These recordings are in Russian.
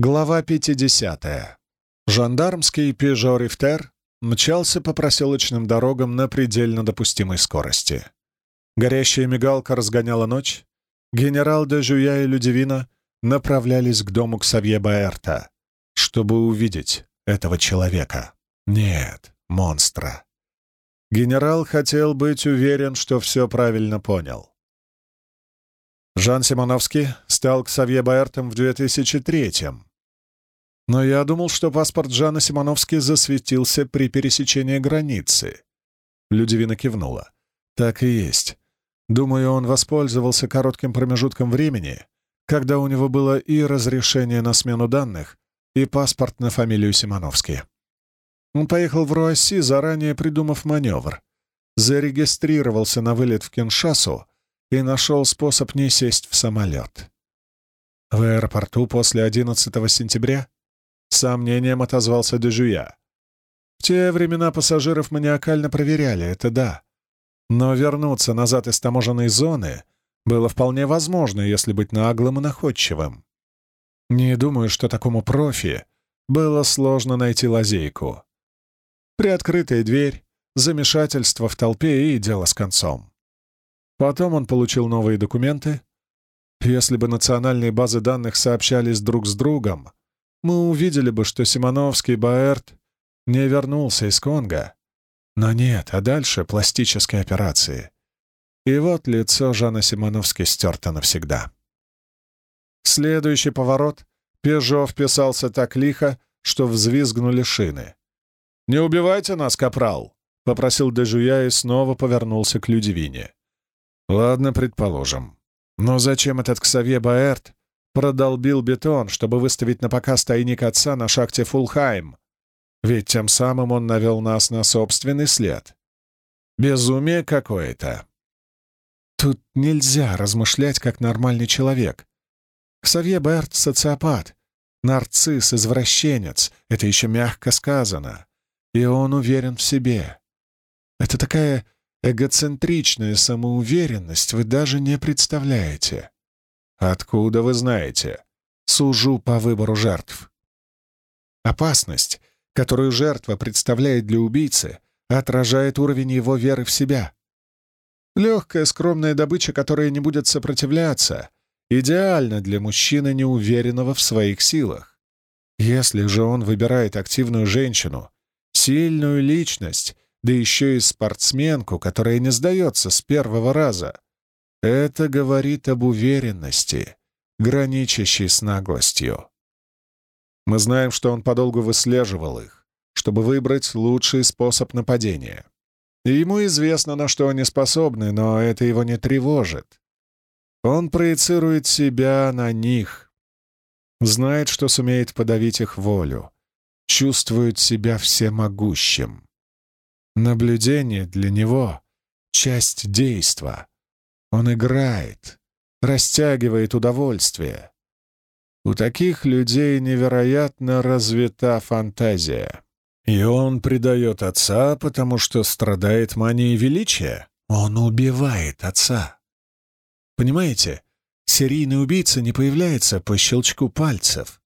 Глава 50. Жандармский «Пежо Рифтер» мчался по проселочным дорогам на предельно допустимой скорости. Горящая мигалка разгоняла ночь. Генерал де Жуя и Людивина направлялись к дому Ксавье Баэрта, чтобы увидеть этого человека. Нет, монстра. Генерал хотел быть уверен, что все правильно понял. Жан Симоновский стал Ксавье Баэртом в 2003-м, но я думал, что паспорт Жана Симоновски засветился при пересечении границы. Людивина кивнула. Так и есть. Думаю, он воспользовался коротким промежутком времени, когда у него было и разрешение на смену данных, и паспорт на фамилию Симоновский. Он поехал в Руасси, заранее придумав маневр. Зарегистрировался на вылет в Киншасу и нашел способ не сесть в самолет. В аэропорту после 11 сентября сомнением отозвался Дежуя. В те времена пассажиров маниакально проверяли, это да. Но вернуться назад из таможенной зоны было вполне возможно, если быть наглым и находчивым. Не думаю, что такому профи было сложно найти лазейку. Приоткрытая дверь, замешательство в толпе и дело с концом. Потом он получил новые документы. Если бы национальные базы данных сообщались друг с другом, мы увидели бы, что Симоновский Баэрт не вернулся из Конго. Но нет, а дальше пластические операции. И вот лицо Жана Симоновски стерто навсегда. Следующий поворот Пежо вписался так лихо, что взвизгнули шины. «Не убивайте нас, капрал!» — попросил Дежуя и снова повернулся к Людивине. «Ладно, предположим. Но зачем этот Ксавье Баэрт продолбил бетон, чтобы выставить на показ тайник отца на шахте Фулхайм. Ведь тем самым он навел нас на собственный след. Безумие какое-то. Тут нельзя размышлять как нормальный человек. Ксавье Берт — социопат, нарцисс, извращенец, это еще мягко сказано. И он уверен в себе. Это такая эгоцентричная самоуверенность, вы даже не представляете. «Откуда вы знаете?» «Сужу по выбору жертв». Опасность, которую жертва представляет для убийцы, отражает уровень его веры в себя. Легкая, скромная добыча, которая не будет сопротивляться, идеально для мужчины, неуверенного в своих силах. Если же он выбирает активную женщину, сильную личность, да еще и спортсменку, которая не сдается с первого раза, это говорит об уверенности, граничащей с наглостью. Мы знаем, что он подолгу выслеживал их, чтобы выбрать лучший способ нападения. И ему известно, на что они способны, но это его не тревожит. Он проецирует себя на них, знает, что сумеет подавить их волю, чувствует себя всемогущим. Наблюдение для него — часть действа, он играет, растягивает удовольствие. У таких людей невероятно развита фантазия. И он предает отца, потому что страдает манией величия. Он убивает отца. Понимаете, серийный убийца не появляется по щелчку пальцев.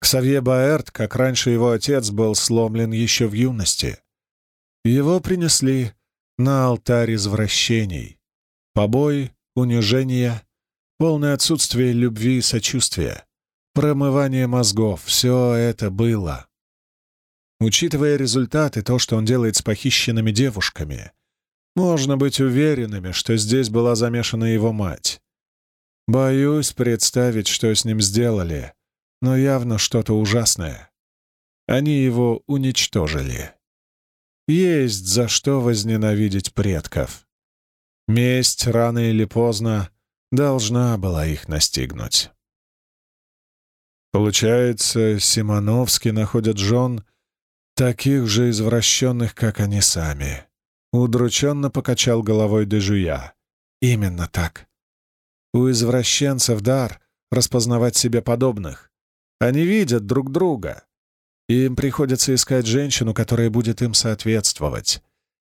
Ксавье Баэрт, как раньше его отец, был сломлен еще в юности. Его принесли на алтарь извращений. Побои, унижение, полное отсутствие любви и сочувствия, промывание мозгов — все это было. Учитывая результаты, то, что он делает с похищенными девушками, можно быть уверенными, что здесь была замешана его мать. Боюсь представить, что с ним сделали, но явно что-то ужасное. Они его уничтожили. Есть за что возненавидеть предков. Месть рано или поздно должна была их настигнуть. Получается, Симоновский находят жен таких же извращенных, как они сами. Удрученно покачал головой Дежуя. Именно так. У извращенцев дар распознавать себе подобных. Они видят друг друга. им приходится искать женщину, которая будет им соответствовать.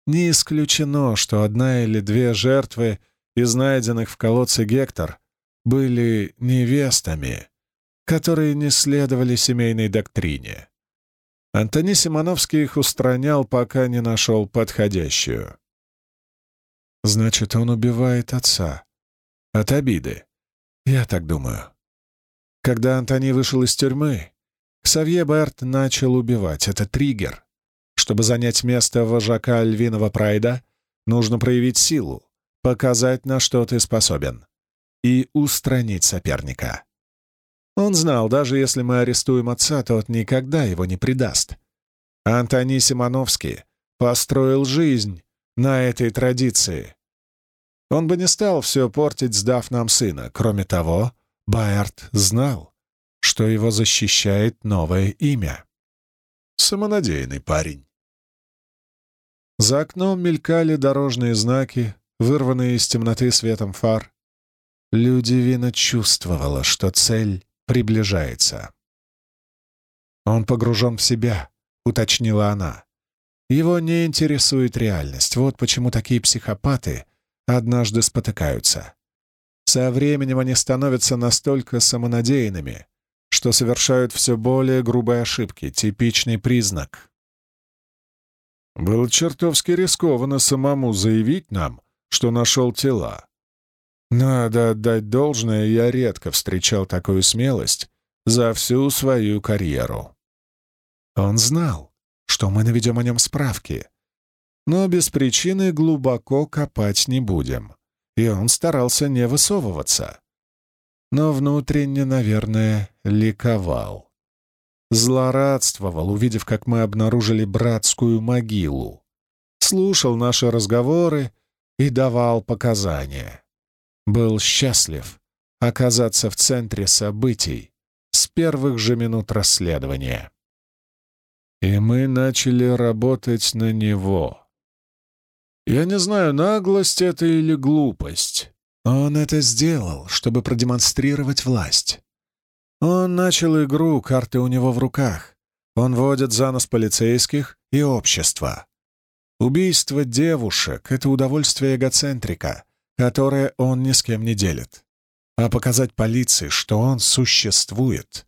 Не исключено, что одна или две жертвы из найденных в колодце Гектор были невестами, которые не следовали семейной доктрине. Антони Симоновский их устранял, пока не нашел подходящую. Значит, он убивает отца. От обиды. Я так думаю. Когда Антони вышел из тюрьмы, Ксавье Берт начал убивать. Это триггер. Чтобы занять место вожака львиного прайда, нужно проявить силу, показать, на что ты способен, и устранить соперника. Он знал, даже если мы арестуем отца, тот никогда его не предаст. Антони Симоновский построил жизнь на этой традиции. Он бы не стал все портить, сдав нам сына. Кроме того, Байерт знал, что его защищает новое имя. Самонадеянный парень. За окном мелькали дорожные знаки, вырванные из темноты светом фар. Людивина чувствовала, что цель приближается. «Он погружен в себя», — уточнила она. «Его не интересует реальность. Вот почему такие психопаты однажды спотыкаются. Со временем они становятся настолько самонадеянными, что совершают все более грубые ошибки, типичный признак. Было чертовски рискованно самому заявить нам, что нашел тела. Надо отдать должное, я редко встречал такую смелость за всю свою карьеру. Он знал, что мы наведем о нем справки, но без причины глубоко копать не будем, и он старался не высовываться. Но внутренне, наверное, ликовал. Злорадствовал, увидев, как мы обнаружили братскую могилу. Слушал наши разговоры и давал показания. Был счастлив оказаться в центре событий с первых же минут расследования. И мы начали работать на него. Я не знаю, наглость это или глупость. Он это сделал, чтобы продемонстрировать власть. Он начал игру, карты у него в руках. Он водит за нос полицейских и общество. Убийство девушек — это удовольствие эгоцентрика, которое он ни с кем не делит. А показать полиции, что он существует,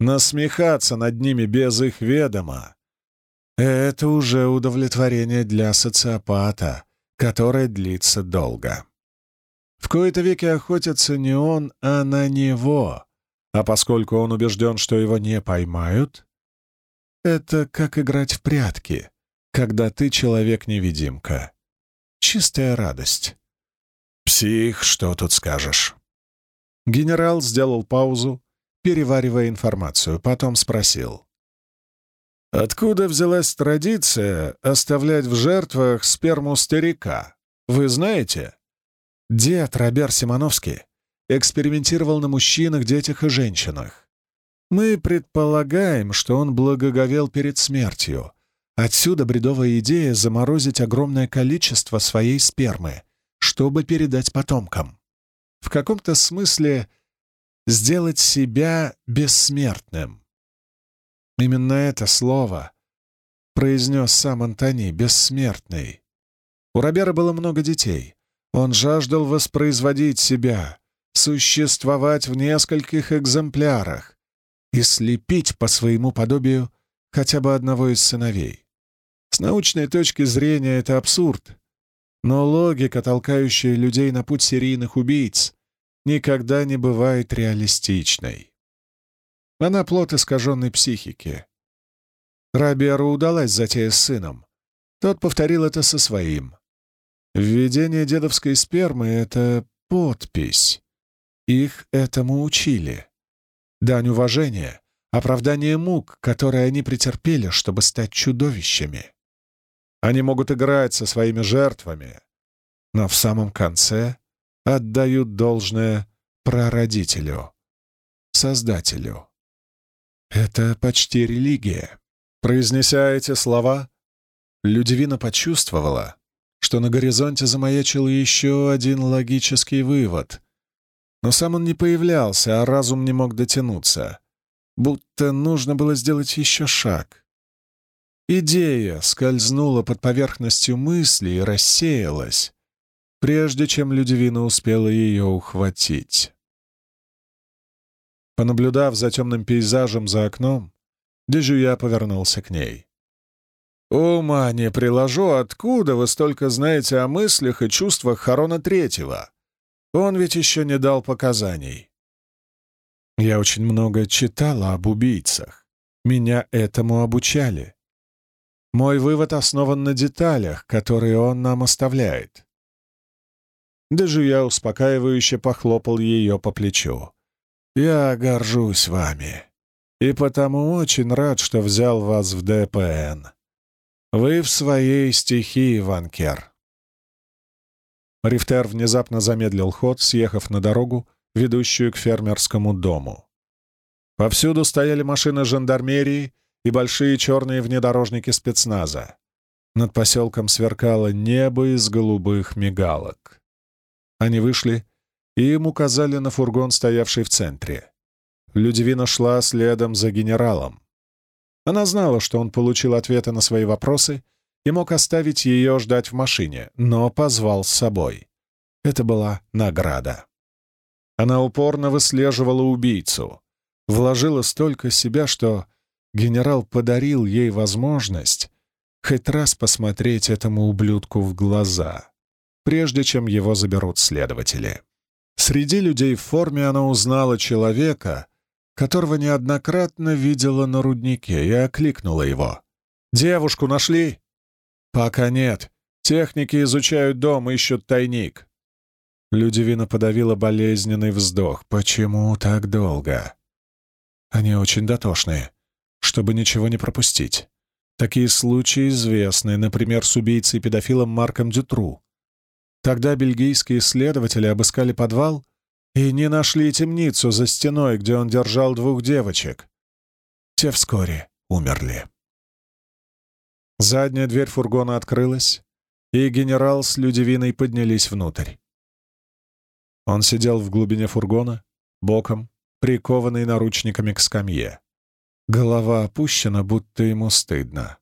насмехаться над ними без их ведома — это уже удовлетворение для социопата, которое длится долго. В кои-то веки охотятся не он, а на него — а поскольку он убежден, что его не поймают, это как играть в прятки, когда ты человек-невидимка. Чистая радость. Псих, что тут скажешь? Генерал сделал паузу, переваривая информацию, потом спросил. «Откуда взялась традиция оставлять в жертвах сперму старика? Вы знаете?» «Дед Робер Симоновский экспериментировал на мужчинах, детях и женщинах. Мы предполагаем, что он благоговел перед смертью. Отсюда бредовая идея заморозить огромное количество своей спермы, чтобы передать потомкам. В каком-то смысле сделать себя бессмертным. Именно это слово произнес сам Антони, бессмертный. У Робера было много детей. Он жаждал воспроизводить себя, существовать в нескольких экземплярах и слепить по своему подобию хотя бы одного из сыновей. С научной точки зрения это абсурд, но логика, толкающая людей на путь серийных убийц, никогда не бывает реалистичной. Она плод искаженной психики. Раберу удалась затея с сыном. Тот повторил это со своим. Введение дедовской спермы — это подпись, их этому учили. Дань уважения, оправдание мук, которые они претерпели, чтобы стать чудовищами. Они могут играть со своими жертвами, но в самом конце отдают должное прародителю, создателю. Это почти религия. Произнеся эти слова, Людивина почувствовала, что на горизонте замаячил еще один логический вывод, но сам он не появлялся, а разум не мог дотянуться. Будто нужно было сделать еще шаг. Идея скользнула под поверхностью мысли и рассеялась, прежде чем Людивина успела ее ухватить. Понаблюдав за темным пейзажем за окном, Дежуя повернулся к ней. «Ума не приложу, откуда вы столько знаете о мыслях и чувствах Харона Третьего? Он ведь еще не дал показаний». «Я очень много читала об убийцах. Меня этому обучали. Мой вывод основан на деталях, которые он нам оставляет». Дежуя успокаивающе похлопал ее по плечу. «Я горжусь вами и потому очень рад, что взял вас в ДПН. Вы в своей стихии, Ванкер». Рифтер внезапно замедлил ход, съехав на дорогу, ведущую к фермерскому дому. Повсюду стояли машины жандармерии и большие черные внедорожники спецназа. Над поселком сверкало небо из голубых мигалок. Они вышли и им указали на фургон, стоявший в центре. Людивина шла следом за генералом. Она знала, что он получил ответы на свои вопросы и мог оставить ее ждать в машине, но позвал с собой. Это была награда. Она упорно выслеживала убийцу, вложила столько себя, что генерал подарил ей возможность хоть раз посмотреть этому ублюдку в глаза, прежде чем его заберут следователи. Среди людей в форме она узнала человека, которого неоднократно видела на руднике, и окликнула его. «Девушку нашли?» «Пока нет. Техники изучают дом, ищут тайник». Людивина подавила болезненный вздох. «Почему так долго?» «Они очень дотошные, чтобы ничего не пропустить. Такие случаи известны, например, с убийцей-педофилом Марком Дютру. Тогда бельгийские следователи обыскали подвал и не нашли темницу за стеной, где он держал двух девочек. Те вскоре умерли. Задняя дверь фургона открылась, и генерал с Людивиной поднялись внутрь. Он сидел в глубине фургона, боком, прикованный наручниками к скамье. Голова опущена, будто ему стыдно.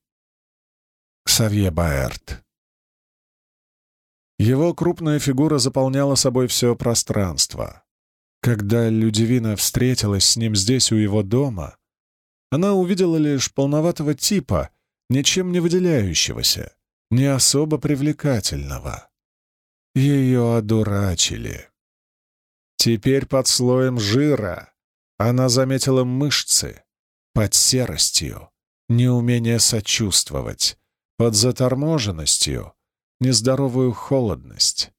Ксавье Баэрт. Его крупная фигура заполняла собой все пространство. Когда Людивина встретилась с ним здесь, у его дома, она увидела лишь полноватого типа, ничем не выделяющегося, не особо привлекательного. Ее одурачили. Теперь под слоем жира она заметила мышцы, под серостью, неумение сочувствовать, под заторможенностью — нездоровую холодность.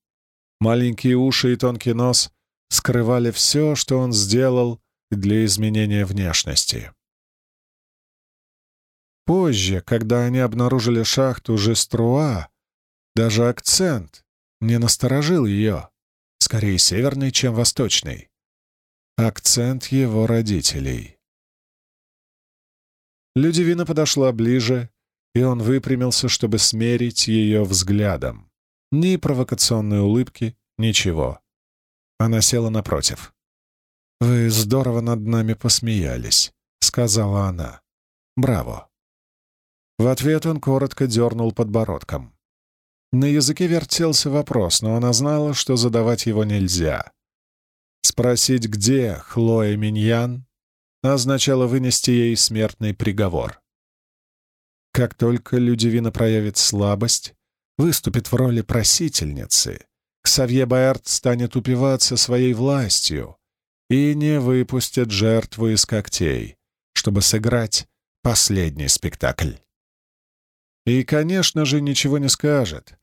Маленькие уши и тонкий нос скрывали все, что он сделал для изменения внешности. Позже, когда они обнаружили шахту Жеструа, даже акцент не насторожил ее, скорее северный, чем восточный. Акцент его родителей. Людивина подошла ближе и он выпрямился, чтобы смерить ее взглядом. Ни провокационной улыбки, ничего. Она села напротив. «Вы здорово над нами посмеялись», — сказала она. «Браво». В ответ он коротко дернул подбородком. На языке вертелся вопрос, но она знала, что задавать его нельзя. Спросить, где Хлоя Миньян, означало вынести ей смертный приговор. Как только Людивина проявит слабость, выступит в роли просительницы, Ксавье Баэрт станет упиваться своей властью и не выпустит жертву из когтей, чтобы сыграть последний спектакль. И, конечно же, ничего не скажет,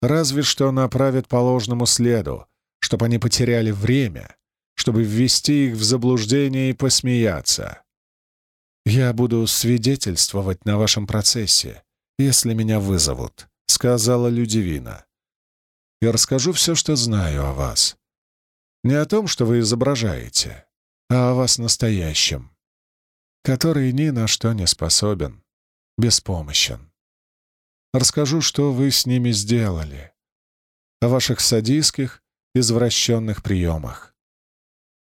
разве что направит по ложному следу, чтобы они потеряли время, чтобы ввести их в заблуждение и посмеяться. «Я буду свидетельствовать на вашем процессе, если меня вызовут», — сказала Людивина. «Я расскажу все, что знаю о вас. Не о том, что вы изображаете, а о вас настоящем, который ни на что не способен, беспомощен. Расскажу, что вы с ними сделали, о ваших садистских, извращенных приемах.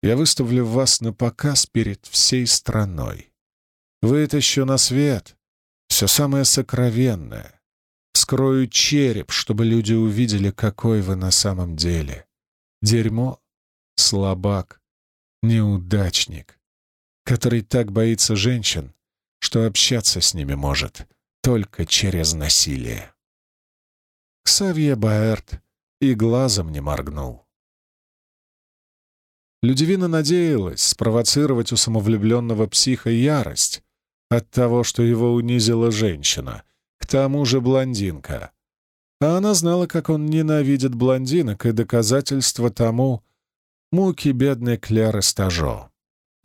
Я выставлю вас на показ перед всей страной. Вытащу на свет все самое сокровенное. Скрою череп, чтобы люди увидели, какой вы на самом деле. Дерьмо, слабак, неудачник, который так боится женщин, что общаться с ними может только через насилие. Ксавье Баэрт и глазом не моргнул. Людивина надеялась спровоцировать у самовлюбленного психа ярость от того, что его унизила женщина, к тому же блондинка. А она знала, как он ненавидит блондинок, и доказательство тому — муки бедной Кляры Стажо.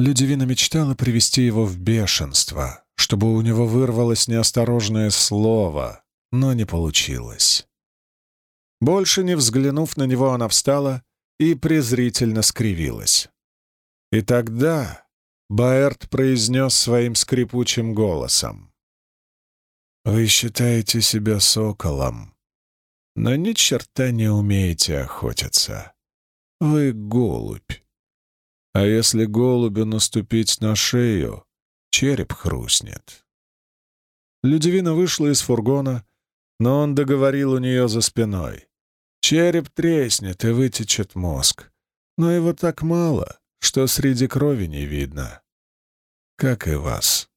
Людивина мечтала привести его в бешенство, чтобы у него вырвалось неосторожное слово, но не получилось. Больше не взглянув на него, она встала и презрительно скривилась. И тогда Баэрт произнес своим скрипучим голосом. «Вы считаете себя соколом, но ни черта не умеете охотиться. Вы голубь. А если голубю наступить на шею, череп хрустнет». Людивина вышла из фургона, но он договорил у нее за спиной. Череп треснет и вытечет мозг, но его так мало, что среди крови не видно. Как и вас.